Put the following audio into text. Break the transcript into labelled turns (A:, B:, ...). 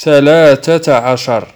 A: ثلاثة عشر.